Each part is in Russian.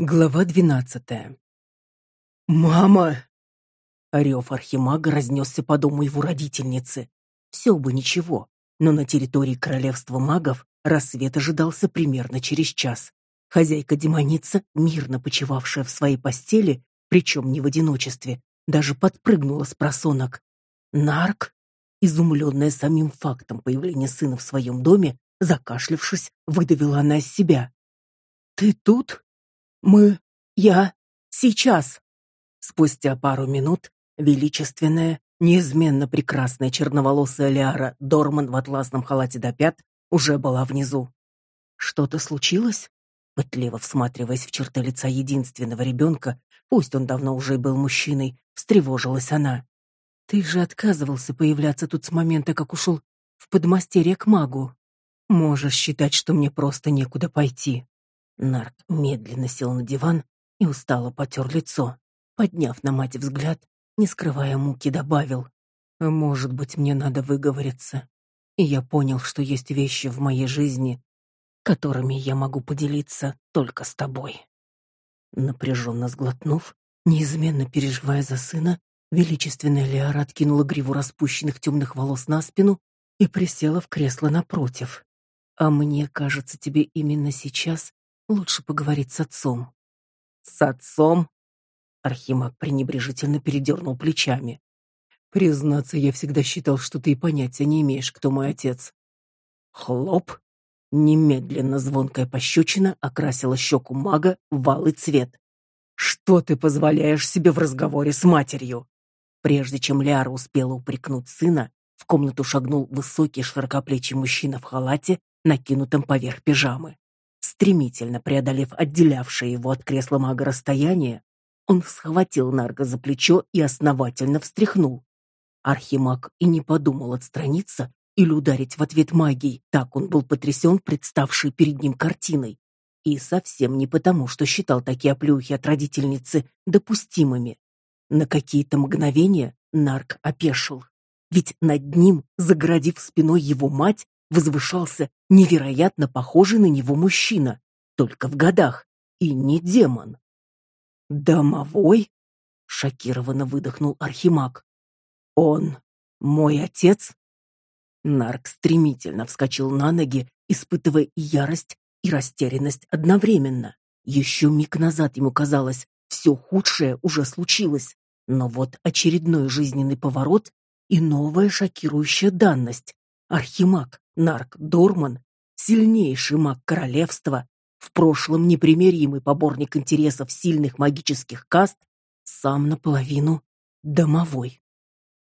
Глава двенадцатая. «Мама!» Рев архимага разнесся по дому его родительницы. Все бы ничего, но на территории королевства магов рассвет ожидался примерно через час. Хозяйка-демоница, мирно почивавшая в своей постели, причем не в одиночестве, даже подпрыгнула с просонок. Нарк, изумленная самим фактом появления сына в своем доме, закашлявшись, выдавила она из себя. «Ты тут?» Мы... Я... Сейчас!» Спустя пару минут величественная, неизменно прекрасная черноволосая Лиара Дорман в атласном халате до пят уже была внизу. «Что-то случилось?» Пытливо всматриваясь в черты лица единственного ребенка, пусть он давно уже был мужчиной, встревожилась она. «Ты же отказывался появляться тут с момента, как ушел в подмастерье к магу. Можешь считать, что мне просто некуда пойти. Нарк медленно сел на диван и устало потер лицо. Подняв на мать взгляд, не скрывая муки, добавил. «Может быть, мне надо выговориться. И я понял, что есть вещи в моей жизни, которыми я могу поделиться только с тобой». Напряженно сглотнув, неизменно переживая за сына, величественная Лиара откинула гриву распущенных темных волос на спину и присела в кресло напротив. «А мне кажется, тебе именно сейчас Лучше поговорить с отцом. С отцом? Архимаг пренебрежительно передернул плечами. Признаться, я всегда считал, что ты и понятия не имеешь, кто мой отец. Хлоп. Немедленно звонкая пощечина окрасила щеку мага в алый цвет. Что ты позволяешь себе в разговоре с матерью? Прежде чем Ляра успела упрекнуть сына, в комнату шагнул высокий широкоплечий мужчина в халате, накинутом поверх пижамы. Стремительно преодолев отделявшее его от кресла мага расстояние, он схватил Нарга за плечо и основательно встряхнул. Архимаг и не подумал отстраниться или ударить в ответ магией, так он был потрясен представшей перед ним картиной. И совсем не потому, что считал такие оплеухи от родительницы допустимыми. На какие-то мгновения Нарк опешил. Ведь над ним, заградив спиной его мать, возвышался невероятно похожий на него мужчина, только в годах, и не демон. «Домовой?» — шокированно выдохнул Архимаг. «Он мой отец?» Нарк стремительно вскочил на ноги, испытывая и ярость, и растерянность одновременно. Еще миг назад ему казалось, все худшее уже случилось, но вот очередной жизненный поворот и новая шокирующая данность. Архимаг, Нарк Дорман, сильнейший маг королевства, в прошлом непримиримый поборник интересов сильных магических каст, сам наполовину домовой.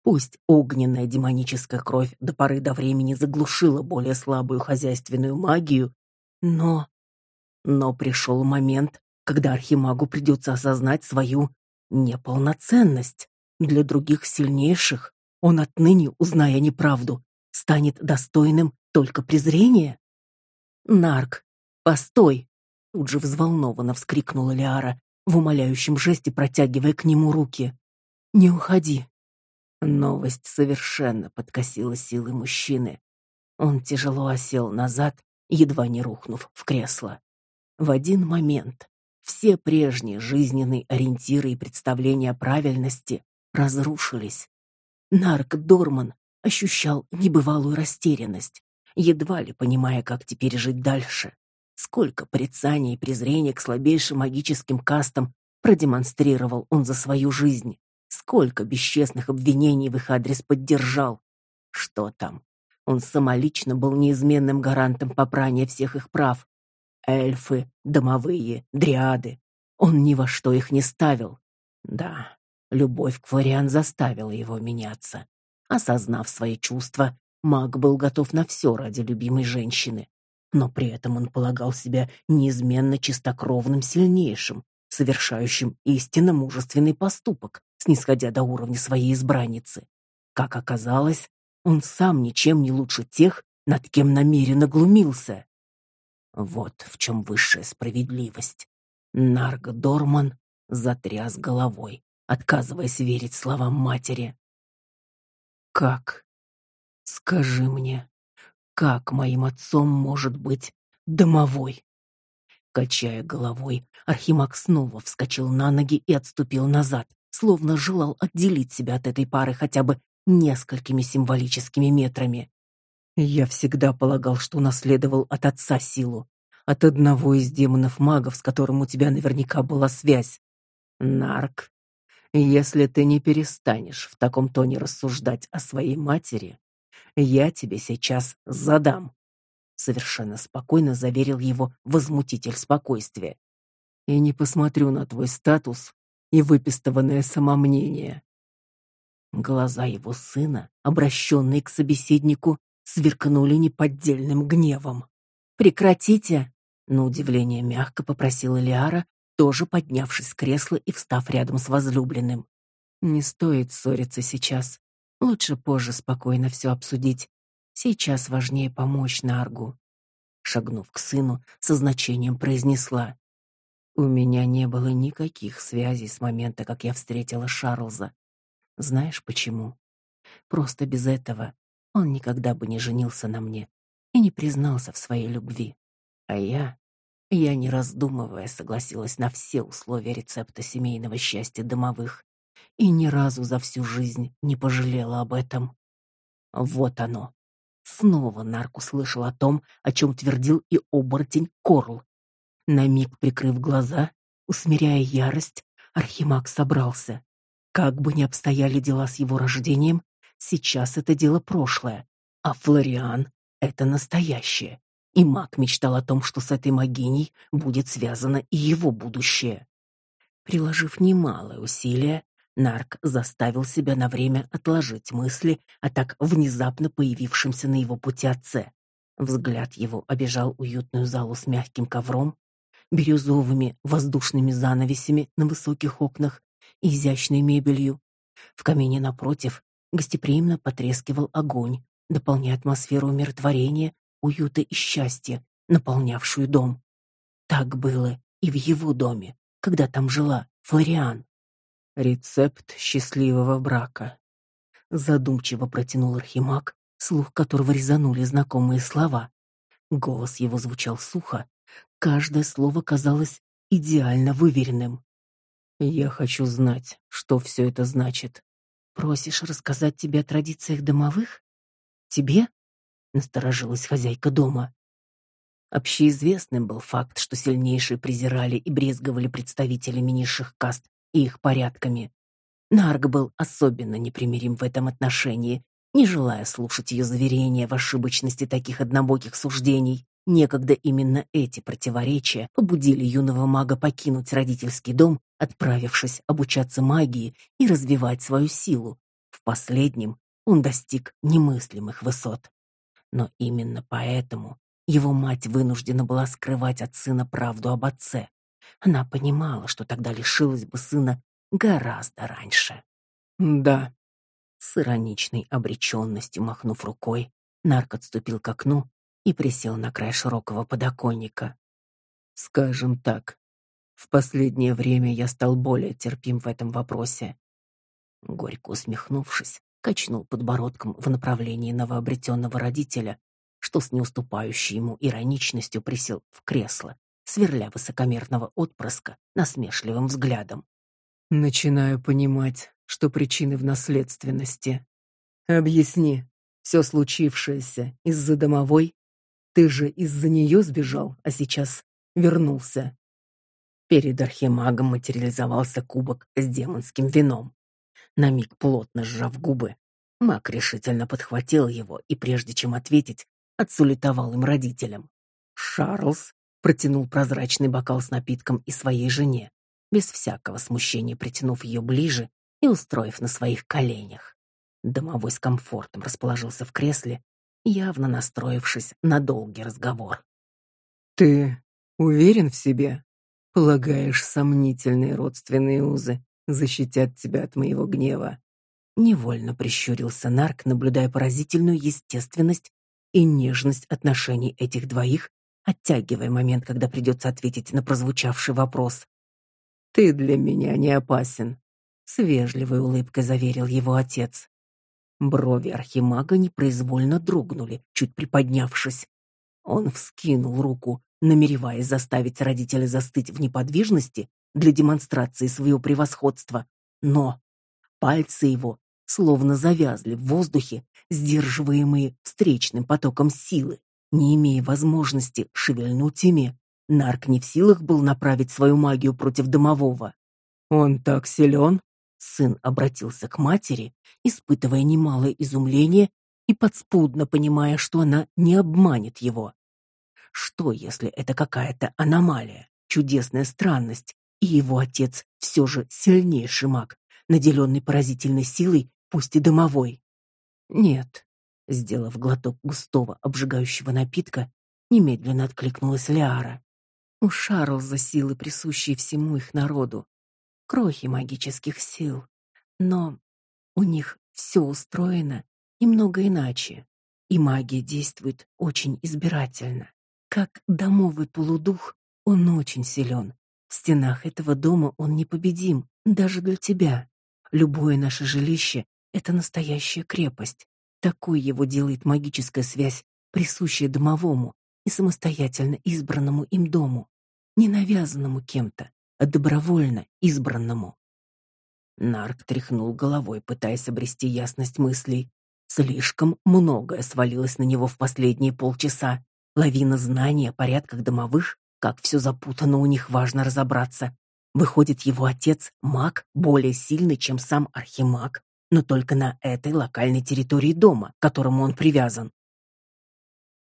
Пусть огненная демоническая кровь до поры до времени заглушила более слабую хозяйственную магию, но... Но пришел момент, когда Архимагу придется осознать свою неполноценность. Для других сильнейших он отныне, узная неправду, станет достойным только презрения? Нарк, постой! Тут же взволнованно вскрикнула Лиара, в умоляющем жесте протягивая к нему руки. Не уходи. Новость совершенно подкосила силы мужчины. Он тяжело осел назад, едва не рухнув в кресло. В один момент все прежние жизненные ориентиры и представления о правильности разрушились. Нарк Дорман ощущал небывалую растерянность, едва ли понимая, как теперь жить дальше. Сколько порицаний и презрения к слабейшим магическим кастам продемонстрировал он за свою жизнь. Сколько бесчестных обвинений в их адрес поддержал. Что там? Он самолично был неизменным гарантом попрания всех их прав. Эльфы, домовые, дриады. Он ни во что их не ставил. Да, любовь к Флориан заставила его меняться. Осознав свои чувства, маг был готов на все ради любимой женщины. Но при этом он полагал себя неизменно чистокровным сильнейшим, совершающим истинно мужественный поступок, снисходя до уровня своей избранницы. Как оказалось, он сам ничем не лучше тех, над кем намеренно глумился. Вот в чем высшая справедливость. Нарго Дорман затряс головой, отказываясь верить словам матери. Как? Скажи мне, как моим отцом может быть домовой? Качая головой, Архимаг снова вскочил на ноги и отступил назад, словно желал отделить себя от этой пары хотя бы несколькими символическими метрами. Я всегда полагал, что наследовал от отца силу, от одного из демонов-магов, с которым у тебя наверняка была связь. Нарк, если ты не перестанешь в таком тоне рассуждать о своей матери, я тебе сейчас задам. Совершенно спокойно заверил его возмутитель спокойствия. И не посмотрю на твой статус и выпистыванное самомнение. Глаза его сына, обращенные к собеседнику, сверкнули неподдельным гневом. Прекратите, на удивление мягко попросила Лиара, тоже поднявшись с кресла и встав рядом с возлюбленным. Не стоит ссориться сейчас. Лучше позже спокойно все обсудить. Сейчас важнее помочь Наргу. Шагнув к сыну, со значением произнесла: "У меня не было никаких связей с момента, как я встретила Шарлза. Знаешь почему? Просто без этого он никогда бы не женился на мне и не признался в своей любви. А я, я не раздумывая согласилась на все условия рецепта семейного счастья домовых и ни разу за всю жизнь не пожалела об этом. Вот оно. Снова нарк услышал о том, о чем твердил и оборотень Корл. На миг прикрыв глаза, усмиряя ярость, Архимаг собрался. Как бы ни обстояли дела с его рождением, сейчас это дело прошлое, а Флориан — это настоящее и маг мечтал о том, что с этой магиней будет связано и его будущее. Приложив немалое усилие, Нарк заставил себя на время отложить мысли о так внезапно появившемся на его пути отце. Взгляд его обежал уютную залу с мягким ковром, бирюзовыми воздушными занавесями на высоких окнах и изящной мебелью. В камине напротив гостеприимно потрескивал огонь, дополняя атмосферу умиротворения уюта и счастья, наполнявшую дом. Так было и в его доме, когда там жила Флориан. Рецепт счастливого брака. Задумчиво протянул Архимаг, слух которого резанули знакомые слова. Голос его звучал сухо, каждое слово казалось идеально выверенным. Я хочу знать, что все это значит. Просишь рассказать тебе о традициях домовых? Тебе? Насторожилась хозяйка дома. Общеизвестным был факт, что сильнейшие презирали и брезговали представителями низших каст и их порядками. Нарг был особенно непримирим в этом отношении, не желая слушать ее заверения в ошибочности таких однобоких суждений. Некогда именно эти противоречия побудили юного мага покинуть родительский дом, отправившись обучаться магии и развивать свою силу. В последнем он достиг немыслимых высот. Но именно поэтому его мать вынуждена была скрывать от сына правду об отце. Она понимала, что тогда лишилась бы сына гораздо раньше. Да. С ироничной обреченностью махнув рукой, Нарк отступил к окну и присел на край широкого подоконника. Скажем так, в последнее время я стал более терпим в этом вопросе. Горько усмехнувшись, качнул подбородком в направлении новообретенного родителя, что с неуступающей ему ироничностью присел в кресло, сверля высокомерного отпрыска насмешливым взглядом. Начинаю понимать, что причины в наследственности. Объясни, все случившееся из-за домовой? Ты же из-за нее сбежал, а сейчас вернулся. Перед архимагом материализовался кубок с демонским вином. На миг плотно сжав губы, Мак решительно подхватил его и, прежде чем ответить, отсулетовал им родителям. Шарлз протянул прозрачный бокал с напитком и своей жене, без всякого смущения притянув ее ближе и устроив на своих коленях. Домовой с комфортом расположился в кресле, явно настроившись на долгий разговор. «Ты уверен в себе? Полагаешь, сомнительные родственные узы защитят тебя от моего гнева. Невольно прищурился Нарк, наблюдая поразительную естественность и нежность отношений этих двоих, оттягивая момент, когда придется ответить на прозвучавший вопрос. Ты для меня не опасен, с вежливой улыбкой заверил его отец. Брови архимага непроизвольно дрогнули, чуть приподнявшись. Он вскинул руку, намереваясь заставить родителя застыть в неподвижности для демонстрации своего превосходства, но пальцы его словно завязли в воздухе, сдерживаемые встречным потоком силы, не имея возможности шевельнуть ими. Нарк не в силах был направить свою магию против домового. Он так силен? Сын обратился к матери, испытывая немалое изумление и подспудно понимая, что она не обманет его. Что, если это какая-то аномалия, чудесная странность, и его отец все же сильнейший маг, наделенный поразительной силой, пусть и домовой? Нет. Сделав глоток густого обжигающего напитка, немедленно откликнулась Лиара. У Шарлза силы, присущие всему их народу, крохи магических сил, но у них все устроено немного иначе, и магия действует очень избирательно. Как домовый полудух, он очень силен. В стенах этого дома он непобедим, даже для тебя. Любое наше жилище это настоящая крепость. Такой его делает магическая связь, присущая домовому и самостоятельно избранному им дому, не навязанному кем-то, а добровольно избранному. Нарк тряхнул головой, пытаясь обрести ясность мыслей. Слишком многое свалилось на него в последние полчаса. Лавина знаний о порядках домовых, как все запутано у них, важно разобраться. Выходит, его отец маг более сильный, чем сам архимаг, но только на этой локальной территории дома, к которому он привязан.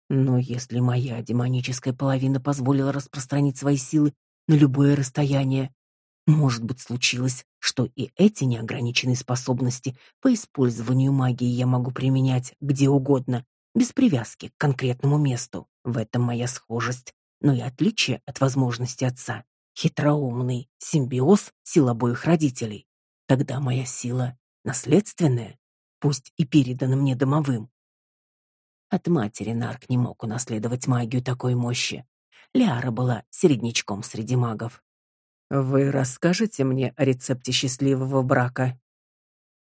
Но если моя демоническая половина позволила распространить свои силы на любое расстояние, может быть, случилось, что и эти неограниченные способности по использованию магии я могу применять где угодно, без привязки к конкретному месту. В этом моя схожесть, но и отличие от возможности отца. Хитроумный симбиоз сил обоих родителей. Тогда моя сила наследственная, пусть и передана мне домовым. От матери Нарк не мог унаследовать магию такой мощи. Ляра была середнячком среди магов. Вы расскажете мне о рецепте счастливого брака?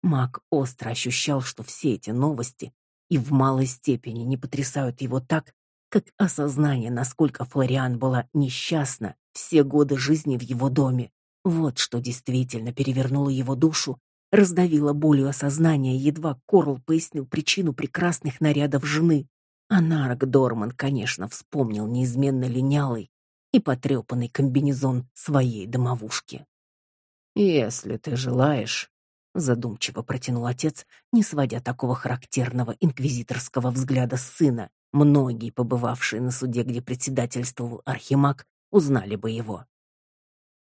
Маг остро ощущал, что все эти новости и в малой степени не потрясают его так, как осознание, насколько Флориан была несчастна все годы жизни в его доме. Вот что действительно перевернуло его душу, раздавило болью осознания, едва Корл пояснил причину прекрасных нарядов жены. А Нарк Дорман, конечно, вспомнил неизменно линялый и потрепанный комбинезон своей домовушки. «Если ты желаешь, задумчиво протянул отец, не сводя такого характерного инквизиторского взгляда с сына. Многие, побывавшие на суде, где председательствовал архимаг, узнали бы его.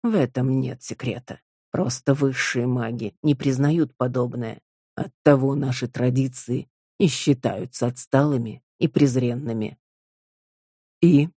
В этом нет секрета. Просто высшие маги не признают подобное. Оттого наши традиции и считаются отсталыми и презренными. И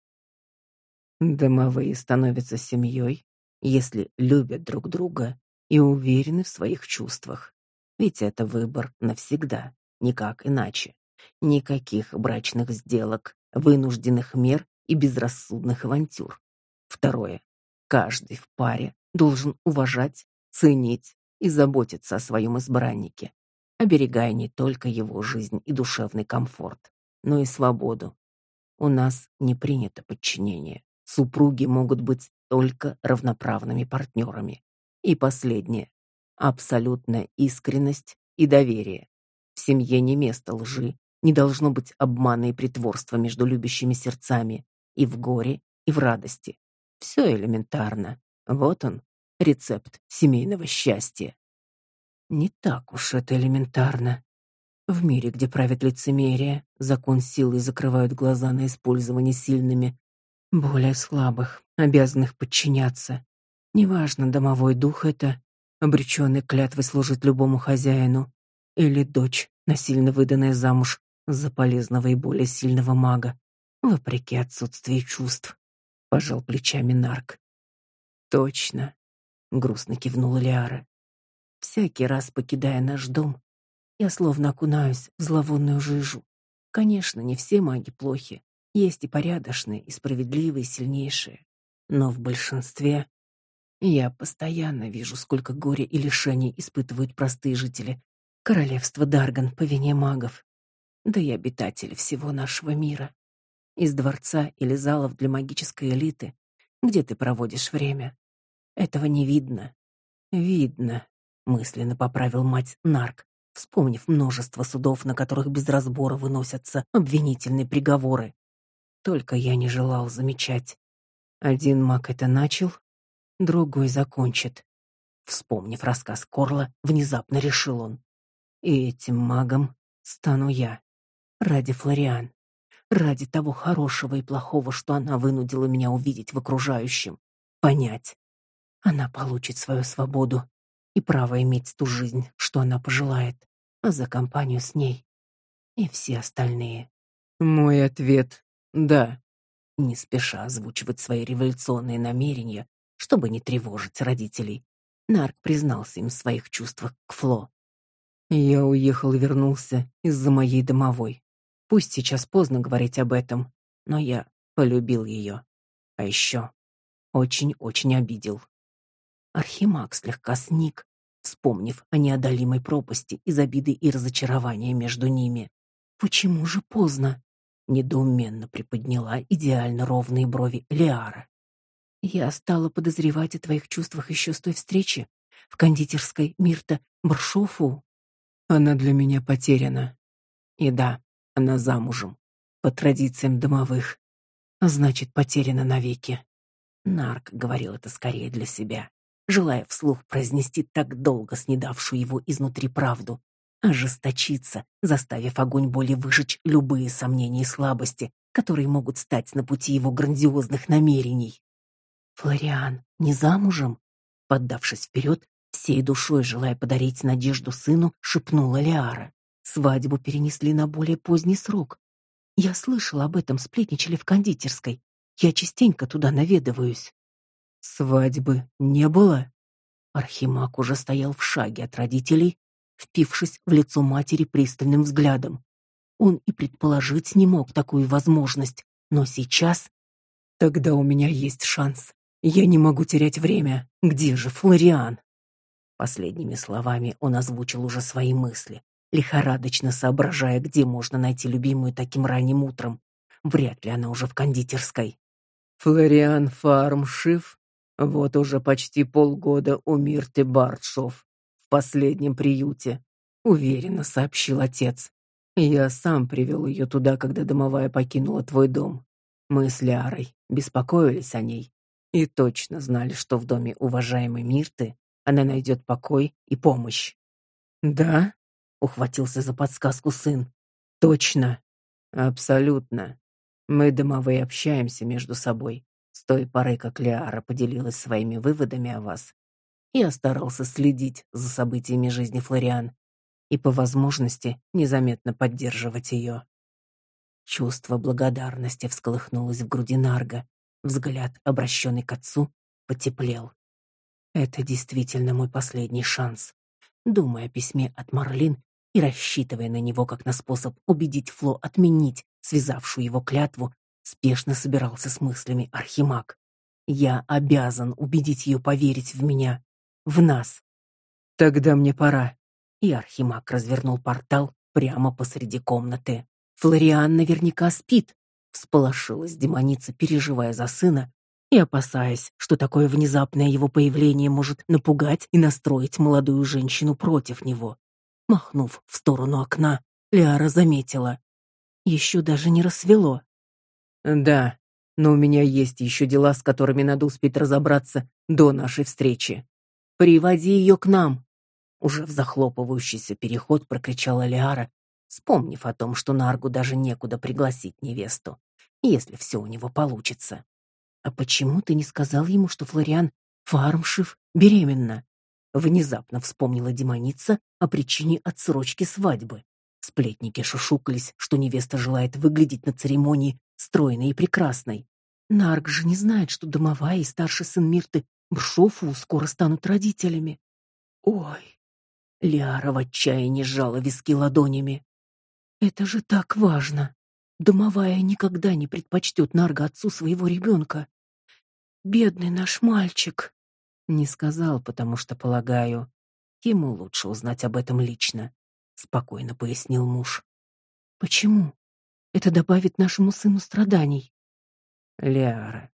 домовые становятся семьей, если любят друг друга и уверены в своих чувствах. Ведь это выбор навсегда, никак иначе. Никаких брачных сделок, вынужденных мер и безрассудных авантюр. Второе. Каждый в паре должен уважать, ценить и заботиться о своем избраннике, оберегая не только его жизнь и душевный комфорт, но и свободу. У нас не принято подчинение. Супруги могут быть только равноправными партнерами. И последнее абсолютная искренность и доверие. В семье не место лжи, не должно быть обмана и притворства между любящими сердцами и в горе, и в радости. Все элементарно. Вот он, рецепт семейного счастья. Не так уж это элементарно. В мире, где правит лицемерие, закон силы закрывают глаза на использование сильными, более слабых, обязанных подчиняться. Неважно, домовой дух это, обреченный клятвой служить любому хозяину, или дочь, насильно выданная замуж за полезного и более сильного мага, вопреки отсутствию чувств. Пожал плечами Нарк. Точно, грустно кивнула Лиара. Всякий раз покидая наш дом, я словно окунаюсь в зловонную жижу. Конечно, не все маги плохи. Есть и порядочные, и справедливые, и сильнейшие. Но в большинстве я постоянно вижу, сколько горя и лишений испытывают простые жители королевства Дарган по вине магов, да и обитатели всего нашего мира. из дворца или залов для магической элиты, где ты проводишь время. Этого не видно. Видно, мысленно поправил мать Нарк, вспомнив множество судов, на которых без разбора выносятся обвинительные приговоры. Только я не желал замечать. Один маг это начал, другой закончит. Вспомнив рассказ Корла, внезапно решил он: и этим магом стану я. Ради Флориан. Ради того хорошего и плохого, что она вынудила меня увидеть в окружающем. Понять. Она получит свою свободу и право иметь ту жизнь, что она пожелает, а за компанию с ней и все остальные. Мой ответ — да. Не спеша озвучивать свои революционные намерения, чтобы не тревожить родителей, Нарк признался им в своих чувствах к Фло. Я уехал и вернулся из-за моей домовой. Пусть сейчас поздно говорить об этом, но я полюбил ее. А еще очень-очень обидел. Архимаг слегка сник, вспомнив о неодолимой пропасти из обиды и разочарования между ними. Почему же поздно? недоуменно приподняла идеально ровные брови Лиара. Я стала подозревать о твоих чувствах еще с той встречи в кондитерской Мирта Баршофу. Она для меня потеряна. И да, она замужем, по традициям домовых. А значит, потеряна навеки. Нарк говорил это скорее для себя, желая вслух произнести так долго снедавшую его изнутри правду, ожесточиться, заставив огонь боли выжечь любые сомнения и слабости, которые могут стать на пути его грандиозных намерений. Флориан не замужем? Поддавшись вперед, всей душой желая подарить надежду сыну, шепнула Лиара. Свадьбу перенесли на более поздний срок. Я слышала об этом, сплетничали в кондитерской. Я частенько туда наведываюсь. Свадьбы не было. Архимаг уже стоял в шаге от родителей, впившись в лицо матери пристальным взглядом. Он и предположить не мог такую возможность, но сейчас тогда у меня есть шанс. Я не могу терять время. Где же Флориан? Последними словами он озвучил уже свои мысли, лихорадочно соображая, где можно найти любимую таким ранним утром. Вряд ли она уже в кондитерской. Флориан Фармшиф вот уже почти полгода у Мирты Бартшов в последнем приюте, уверенно сообщил отец. Я сам привел ее туда, когда домовая покинула твой дом. Мы с Лярой беспокоились о ней и точно знали, что в доме уважаемой Мирты она найдет покой и помощь. Да? Ухватился за подсказку сын. Точно. Абсолютно. Мы домовые общаемся между собой с той поры, как Лиара поделилась своими выводами о вас. Я старался следить за событиями жизни Флориан и по возможности незаметно поддерживать ее. Чувство благодарности всколыхнулось в груди Нарга, Взгляд, обращенный к отцу, потеплел. Это действительно мой последний шанс. Думая о письме от Марлин и рассчитывая на него как на способ убедить Фло отменить связавшую его клятву, спешно собирался с мыслями Архимаг. Я обязан убедить ее поверить в меня, в нас. Тогда мне пора. И Архимаг развернул портал прямо посреди комнаты. Флориан наверняка спит, Всполошилась демоница, переживая за сына и опасаясь, что такое внезапное его появление может напугать и настроить молодую женщину против него. Махнув в сторону окна, Лиара заметила: еще даже не рассвело. Да, но у меня есть еще дела, с которыми надо успеть разобраться до нашей встречи. Приводи ее к нам. Уже в захлопывающийся переход прокричала Лиара, вспомнив о том, что Наргу даже некуда пригласить невесту, если все у него получится. А почему ты не сказал ему, что Флориан Фармшив беременна? Внезапно вспомнила демоница о причине отсрочки свадьбы. Сплетники шушукались, что невеста желает выглядеть на церемонии стройной и прекрасной. Нарг же не знает, что домовая и старший сын Мирты Бршофу скоро станут родителями. Ой. Лиара в отчаянии сжала виски ладонями. Это же так важно. Домовая никогда не предпочтет Нарга отцу своего ребенка. Бедный наш мальчик. Не сказал, потому что, полагаю, ему лучше узнать об этом лично, спокойно пояснил муж. Почему? Это добавит нашему сыну страданий. Ляра,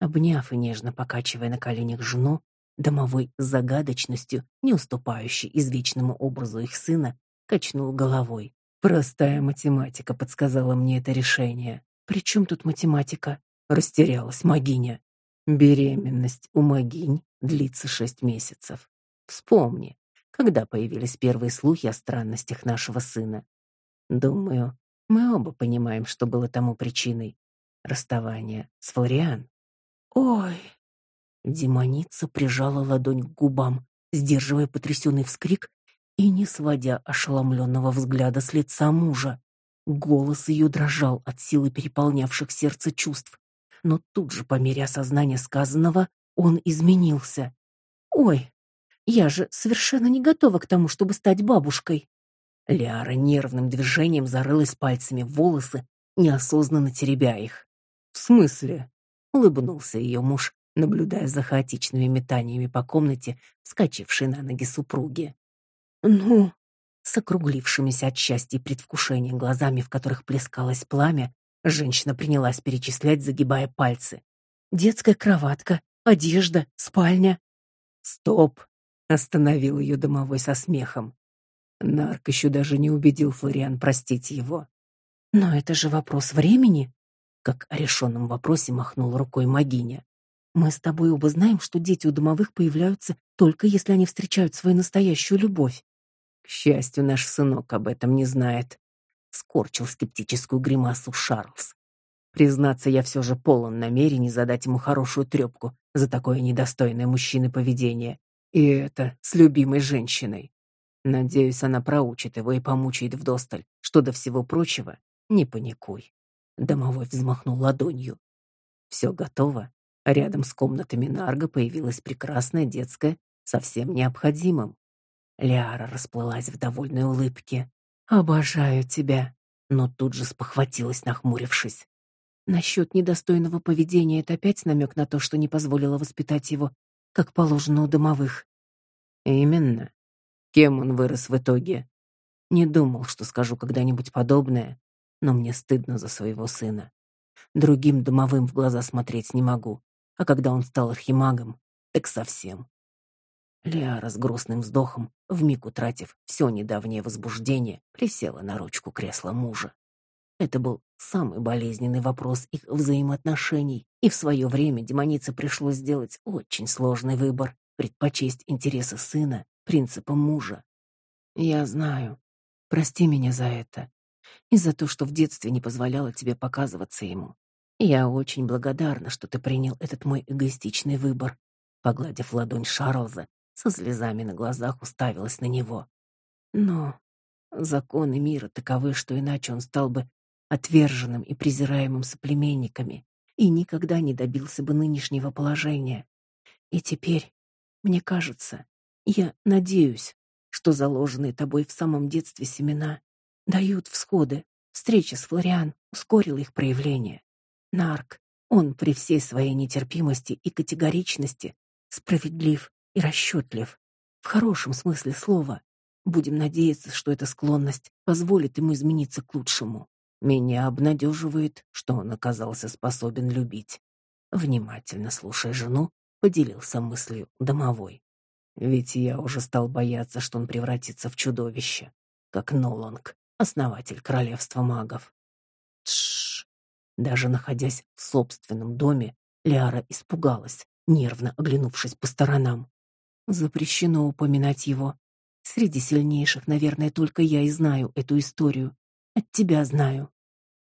обняв и нежно покачивая на коленях жену, домовой загадочностью, не уступающей извечному образу их сына, качнул головой. Простая математика подсказала мне это решение. При чем тут математика? Растерялась Магиня. Беременность у Магинь длится шесть месяцев. Вспомни, когда появились первые слухи о странностях нашего сына. Думаю, мы оба понимаем, что было тому причиной. Расставание с Флориан. Ой. Демоница прижала ладонь к губам, сдерживая потрясенный вскрик и не сводя ошеломленного взгляда с лица мужа. Голос ее дрожал от силы переполнявших сердце чувств, но тут же по мере осознания сказанного он изменился. Ой, я же совершенно не готова к тому, чтобы стать бабушкой. Ляра нервным движением зарылась пальцами в волосы, неосознанно теребя их. В смысле? улыбнулся ее муж, наблюдая за хаотичными метаниями по комнате, вскочившей на ноги супруги. Ну, с округлившимися от счастья и предвкушения глазами, в которых плескалось пламя, женщина принялась перечислять, загибая пальцы. Детская кроватка, одежда, спальня. Стоп, остановил ее домовой со смехом. Нарк еще даже не убедил Флориан простить его. Но это же вопрос времени, как о решенном вопросе махнул рукой Магиня. Мы с тобой оба знаем, что дети у домовых появляются только если они встречают свою настоящую любовь. К счастью, наш сынок об этом не знает. Скорчил скептическую гримасу Шарлз. Признаться, я все же полон намерений задать ему хорошую трепку за такое недостойное мужчины поведение. И это с любимой женщиной. Надеюсь, она проучит его и помучает вдосталь. Что до всего прочего, не паникуй. Домовой взмахнул ладонью. Все готово. Рядом с комнатами Нарга появилась прекрасная детская, совсем необходимым. Лиара расплылась в довольной улыбке. Обожаю тебя, но тут же спохватилась, нахмурившись. Насчет недостойного поведения это опять намек на то, что не позволила воспитать его, как положено у домовых. Именно. Кем он вырос в итоге? Не думал, что скажу когда-нибудь подобное, но мне стыдно за своего сына. Другим домовым в глаза смотреть не могу, а когда он стал архимагом, так совсем. Лиара с грустным вздохом, вмиг утратив все недавнее возбуждение, присела на ручку кресла мужа. Это был самый болезненный вопрос их взаимоотношений, и в свое время демонице пришлось сделать очень сложный выбор предпочесть интересы сына принципам мужа. Я знаю. Прости меня за это и за то, что в детстве не позволяла тебе показываться ему. Я очень благодарна, что ты принял этот мой эгоистичный выбор. Погладив ладонь Шарлза, со слезами на глазах уставилась на него. Но законы мира таковы, что иначе он стал бы отверженным и презираемым соплеменниками и никогда не добился бы нынешнего положения. И теперь, мне кажется, я надеюсь, что заложенные тобой в самом детстве семена дают всходы. Встреча с Флориан ускорила их проявление. Нарк, он при всей своей нетерпимости и категоричности справедлив и расчетлив. В хорошем смысле слова. Будем надеяться, что эта склонность позволит ему измениться к лучшему. Меня обнадеживает, что он оказался способен любить. Внимательно слушая жену, поделился мыслью домовой. Ведь я уже стал бояться, что он превратится в чудовище, как Ноланг, основатель королевства магов. Тш. Даже находясь в собственном доме, Ляра испугалась, нервно оглянувшись по сторонам. Запрещено упоминать его. Среди сильнейших, наверное, только я и знаю эту историю. От тебя знаю.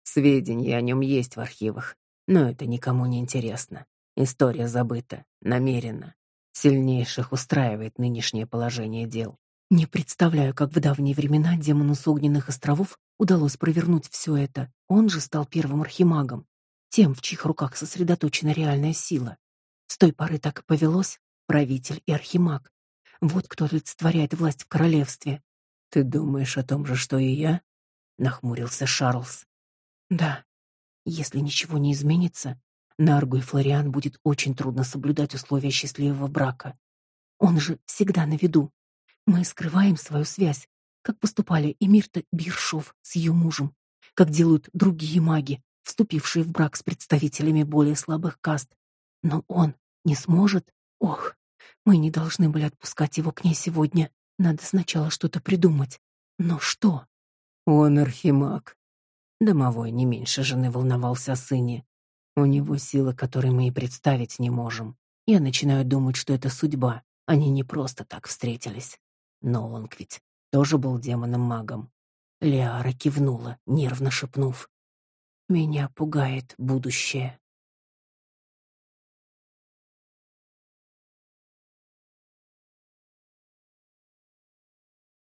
Сведения о нем есть в архивах, но это никому не интересно. История забыта, намеренно. Сильнейших устраивает нынешнее положение дел. Не представляю, как в давние времена демону с огненных островов удалось провернуть все это. Он же стал первым архимагом, тем, в чьих руках сосредоточена реальная сила. С той поры так и повелось правитель и архимаг. Вот кто олицетворяет власть в королевстве. Ты думаешь о том же, что и я? нахмурился Шарлз. Да. Если ничего не изменится, Наргу и Флориан будет очень трудно соблюдать условия счастливого брака. Он же всегда на виду. Мы скрываем свою связь, как поступали и Мирта Биршов с ее мужем. как делают другие маги, вступившие в брак с представителями более слабых каст. Но он не сможет. Ох, мы не должны были отпускать его к ней сегодня. Надо сначала что-то придумать. Но что? Он архимаг. Домовой не меньше жены волновался о сыне. У него силы, которые мы и представить не можем. Я начинаю думать, что это судьба. Они не просто так встретились. Но он ведь тоже был демоном-магом. Лиара кивнула, нервно шепнув. «Меня пугает будущее».